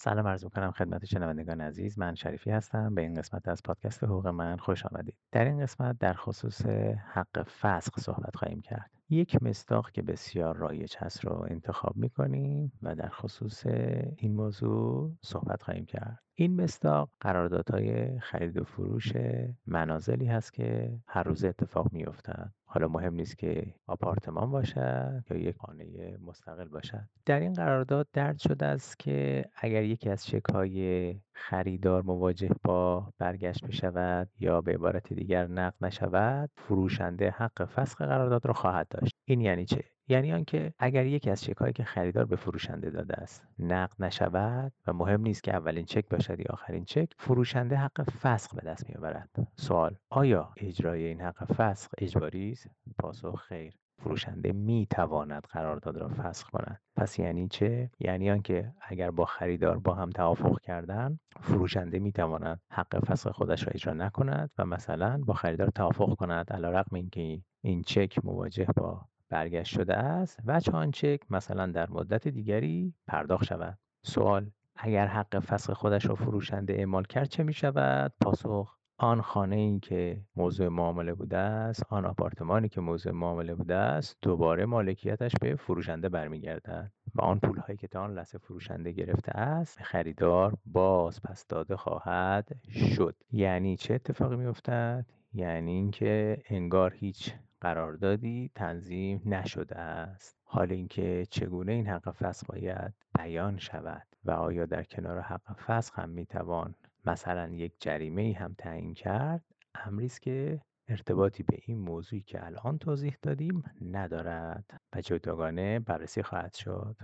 سلام عرض می‌کنم خدمت شنوندگان عزیز. من شریفی هستم. به این قسمت از پادکست حقوق من خوش آمدید. در این قسمت در خصوص حق فسخ صحبت خواهیم کرد. یک مصداق که بسیار رایج هست رو انتخاب می‌کنیم و در خصوص این موضوع صحبت خواهیم کرد. این مصداق قراردادهای خرید و فروش منازلی هست که هر روز اتفاق میافتد. حالا مهم نیست که آپارتمان باشد یا یک خانه مستقل باشد. در این قرارداد درد شده است که اگر یکی از چکهای خریدار مواجه با برگشت بشود یا به عبارت دیگر نقد نشود فروشنده حق فسخ قرارداد را خواهد داشت. این یعنی چه؟ یعنی آنکه اگر یکی از چکهایی که خریدار به فروشنده داده است نقد نشود و مهم نیست که اولین چک باشد یا آخرین چک فروشنده حق فسخ به دست میآورد. سوال آیا اجرای این حق فسخ اجباری است؟ پاسخ خیر. فروشنده می تواند قرارداد را فسخ کند. پس یعنی چه؟ یعنی آنکه اگر با خریدار با هم توافق کردن فروشنده می تواند حق فسخ خودش را اجرا نکند و مثلا با خریدار توافق کند علیرغم اینکه این چک مواجه با برگشت شده است و آن چک مثلا در مدت دیگری پرداخت شود. سوال اگر حق فسخ خودش را فروشنده اعمال کرد چه می شود پاسخ آن خانه ای که موضوع معامله بوده است آن آپارتمانی که موضوع معامله بوده است دوباره مالکیتش به فروشنده برمیگردد و آن پول هایی که تا آن لحظه فروشنده گرفته است خریدار باز پس داده خواهد شد. یعنی چه اتفاقی میافتد؟ یعنی اینکه انگار هیچ قراردادی تنظیم نشده است. حال اینکه چگونه این حق فسخ باید بیان شود و آیا در کنار حق فسخ هم می‌توان مثلا یک جریمه ای هم تعیین کرد امری است که ارتباطی به این موضوعی که الان توضیح دادیم ندارد و جداگانه بررسی خواهد شد.